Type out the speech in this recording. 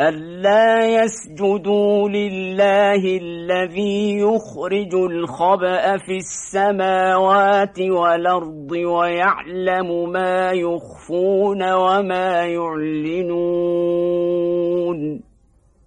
ألا يسجدوا لله الذي يخرج الخبأ في السماوات والأرض ويعلم ما يخفون وما يعلنون